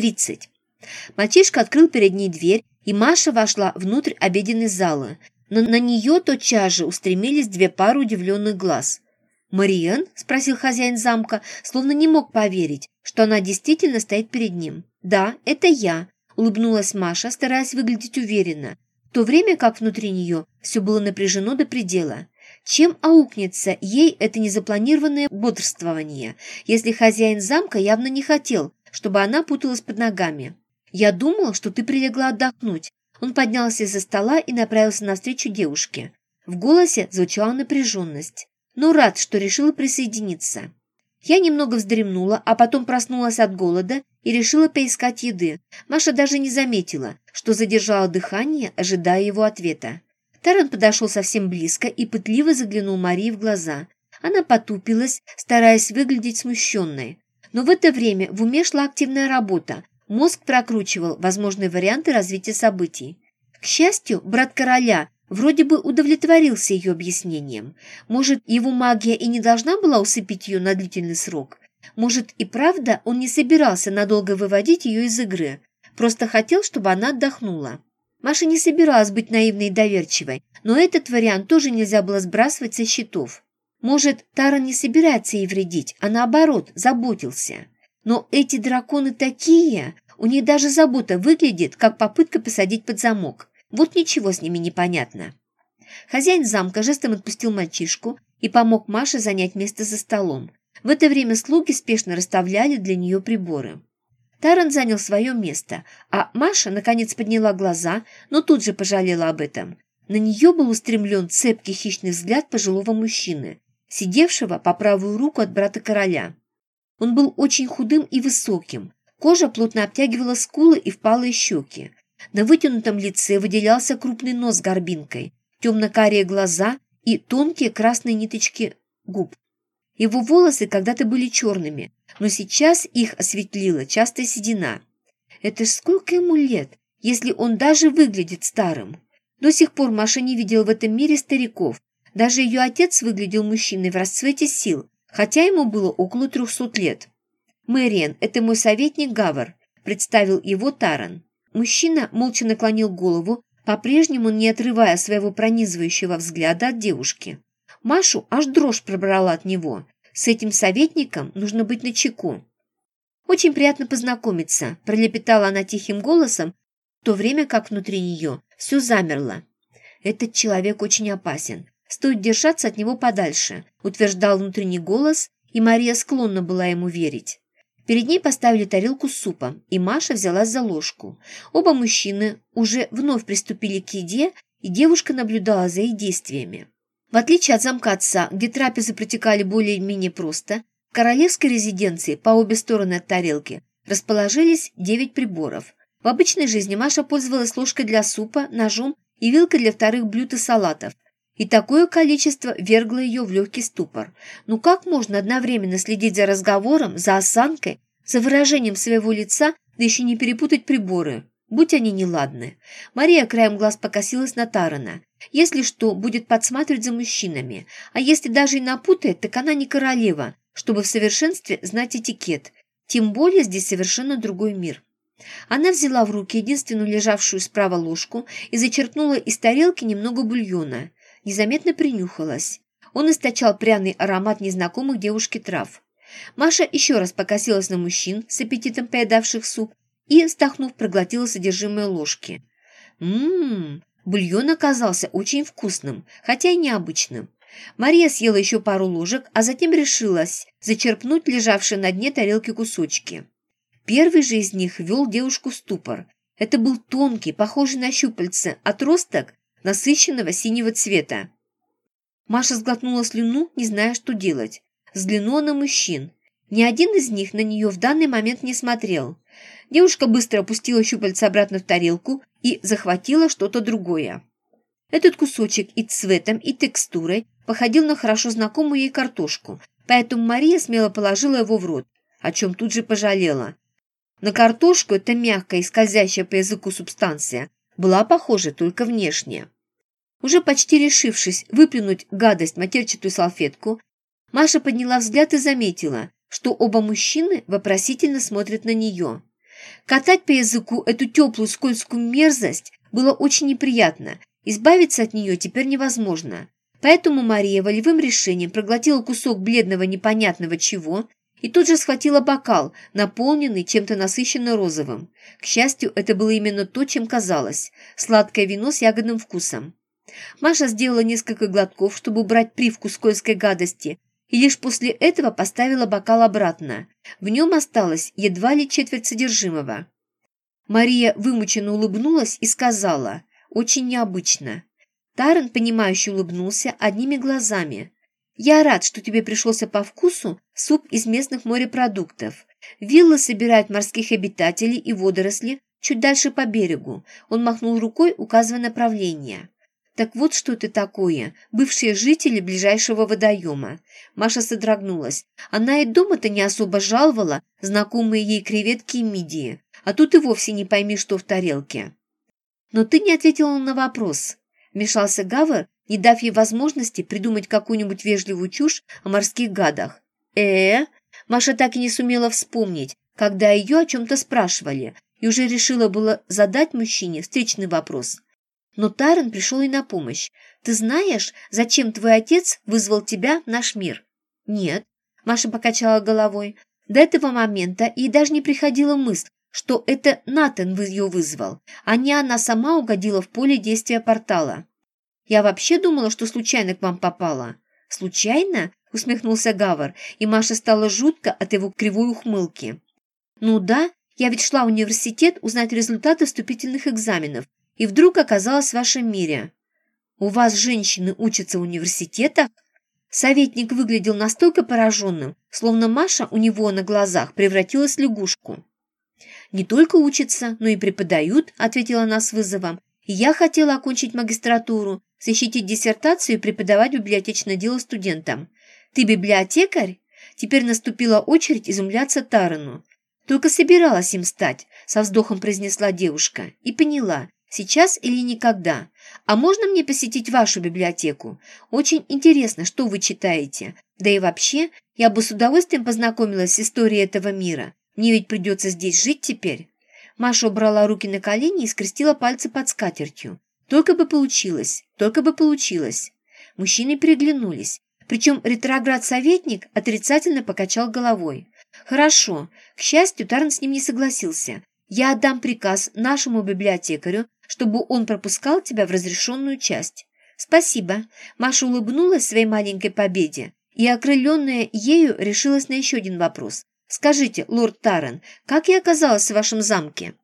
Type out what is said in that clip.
30. Мальчишка открыл перед ней дверь, и Маша вошла внутрь обеденной залы. Но на нее тотчас же устремились две пары удивленных глаз. «Мариен?» – спросил хозяин замка, словно не мог поверить, что она действительно стоит перед ним. «Да, это я», – улыбнулась Маша, стараясь выглядеть уверенно, в то время как внутри нее все было напряжено до предела. Чем аукнется ей это незапланированное бодрствование, если хозяин замка явно не хотел, чтобы она путалась под ногами? «Я думал, что ты прилегла отдохнуть». Он поднялся из-за стола и направился навстречу девушке. В голосе звучала напряженность. «Но рад, что решила присоединиться». Я немного вздремнула, а потом проснулась от голода и решила поискать еды. Маша даже не заметила, что задержала дыхание, ожидая его ответа. Таран подошел совсем близко и пытливо заглянул Марии в глаза. Она потупилась, стараясь выглядеть смущенной. Но в это время в уме шла активная работа, Мозг прокручивал возможные варианты развития событий. К счастью, брат короля вроде бы удовлетворился ее объяснением. Может, его магия и не должна была усыпить ее на длительный срок? Может, и правда он не собирался надолго выводить ее из игры, просто хотел, чтобы она отдохнула. Маша не собиралась быть наивной и доверчивой, но этот вариант тоже нельзя было сбрасывать со счетов. Может, Таран не собирается ей вредить, а наоборот, заботился. Но эти драконы такие, у них даже забота выглядит, как попытка посадить под замок. Вот ничего с ними не понятно. Хозяин замка жестом отпустил мальчишку и помог Маше занять место за столом. В это время слуги спешно расставляли для нее приборы. Таран занял свое место, а Маша наконец подняла глаза, но тут же пожалела об этом. На нее был устремлен цепкий хищный взгляд пожилого мужчины, сидевшего по правую руку от брата короля. Он был очень худым и высоким. Кожа плотно обтягивала скулы и впалые щеки. На вытянутом лице выделялся крупный нос с горбинкой, темно-карие глаза и тонкие красные ниточки губ. Его волосы когда-то были черными, но сейчас их осветлила частая седина. Это ж сколько ему лет, если он даже выглядит старым? До сих пор Маша не видела в этом мире стариков. Даже ее отец выглядел мужчиной в расцвете сил, хотя ему было около трехсот лет. «Мэриэн, это мой советник Гавар», – представил его Таран. Мужчина молча наклонил голову, по-прежнему не отрывая своего пронизывающего взгляда от девушки. Машу аж дрожь пробрала от него. С этим советником нужно быть начеку. «Очень приятно познакомиться», – пролепетала она тихим голосом, в то время как внутри нее все замерло. «Этот человек очень опасен. Стоит держаться от него подальше», – утверждал внутренний голос, и Мария склонна была ему верить. Перед ней поставили тарелку с супом, и Маша взялась за ложку. Оба мужчины уже вновь приступили к еде, и девушка наблюдала за их действиями. В отличие от замка отца, где трапезы протекали более-менее просто, в королевской резиденции по обе стороны от тарелки расположились девять приборов. В обычной жизни Маша пользовалась ложкой для супа, ножом и вилкой для вторых блюд и салатов – и такое количество вергло ее в легкий ступор. Ну как можно одновременно следить за разговором, за осанкой, за выражением своего лица, да еще не перепутать приборы? Будь они неладны. Мария краем глаз покосилась на Тарана. Если что, будет подсматривать за мужчинами. А если даже и напутает, так она не королева, чтобы в совершенстве знать этикет. Тем более здесь совершенно другой мир. Она взяла в руки единственную лежавшую справа ложку и зачерпнула из тарелки немного бульона незаметно принюхалась. Он источал пряный аромат незнакомых девушке трав. Маша еще раз покосилась на мужчин, с аппетитом поедавших суп, и, вздохнув, проглотила содержимое ложки. Ммм, бульон оказался очень вкусным, хотя и необычным. Мария съела еще пару ложек, а затем решилась зачерпнуть лежавшие на дне тарелки кусочки. Первый же из них вел девушку в ступор. Это был тонкий, похожий на щупальце, отросток насыщенного синего цвета. Маша сглотнула слюну, не зная, что делать. Взглянула на мужчин. Ни один из них на нее в данный момент не смотрел. Девушка быстро опустила щупальца обратно в тарелку и захватила что-то другое. Этот кусочек и цветом, и текстурой походил на хорошо знакомую ей картошку, поэтому Мария смело положила его в рот, о чем тут же пожалела. На картошку эта мягкая и скользящая по языку субстанция была похожа только внешне. Уже почти решившись выплюнуть гадость матерчатую салфетку, Маша подняла взгляд и заметила, что оба мужчины вопросительно смотрят на нее. Катать по языку эту теплую скользкую мерзость было очень неприятно. Избавиться от нее теперь невозможно. Поэтому Мария волевым решением проглотила кусок бледного непонятного чего и тут же схватила бокал, наполненный чем-то насыщенно розовым. К счастью, это было именно то, чем казалось – сладкое вино с ягодным вкусом. Маша сделала несколько глотков, чтобы убрать привкус скользкой гадости, и лишь после этого поставила бокал обратно. В нем осталось едва ли четверть содержимого. Мария вымученно улыбнулась и сказала «Очень необычно». Таран, понимающе улыбнулся одними глазами. «Я рад, что тебе пришелся по вкусу суп из местных морепродуктов. Вилла собирает морских обитателей и водоросли чуть дальше по берегу». Он махнул рукой, указывая направление. Так вот что это такое, бывшие жители ближайшего водоема. Маша содрогнулась. Она и дома-то не особо жаловала знакомые ей креветки и мидии. А тут и вовсе не пойми, что в тарелке. Но ты не ответила на вопрос. Вмешался Гавр, не дав ей возможности придумать какую-нибудь вежливую чушь о морских гадах. э Маша так и не сумела вспомнить, когда ее о чем-то спрашивали, и уже решила было задать мужчине встречный вопрос – но Таран пришел ей на помощь. «Ты знаешь, зачем твой отец вызвал тебя в наш мир?» «Нет», – Маша покачала головой. До этого момента ей даже не приходила мысль, что это Натан ее вызвал, а не она сама угодила в поле действия портала. «Я вообще думала, что случайно к вам попала». «Случайно?» – усмехнулся Гавар, и Маша стала жутко от его кривой ухмылки. «Ну да, я ведь шла в университет узнать результаты вступительных экзаменов, и вдруг оказалась в вашем мире. У вас женщины учатся в университетах? Советник выглядел настолько пораженным, словно Маша у него на глазах превратилась в лягушку. «Не только учатся, но и преподают», – ответила она с вызовом. «И я хотела окончить магистратуру, защитить диссертацию и преподавать библиотечное дело студентам. Ты библиотекарь?» Теперь наступила очередь изумляться Тарану. «Только собиралась им стать», – со вздохом произнесла девушка, и поняла, Сейчас или никогда. А можно мне посетить вашу библиотеку? Очень интересно, что вы читаете. Да и вообще, я бы с удовольствием познакомилась с историей этого мира. Мне ведь придется здесь жить теперь». Маша убрала руки на колени и скрестила пальцы под скатертью. «Только бы получилось, только бы получилось». Мужчины переглянулись. Причем ретроград-советник отрицательно покачал головой. «Хорошо. К счастью, Тарн с ним не согласился. Я отдам приказ нашему библиотекарю чтобы он пропускал тебя в разрешенную часть. Спасибо. Маша улыбнулась своей маленькой победе и, окрыленная ею, решилась на еще один вопрос. Скажите, лорд Таррен, как я оказалась в вашем замке?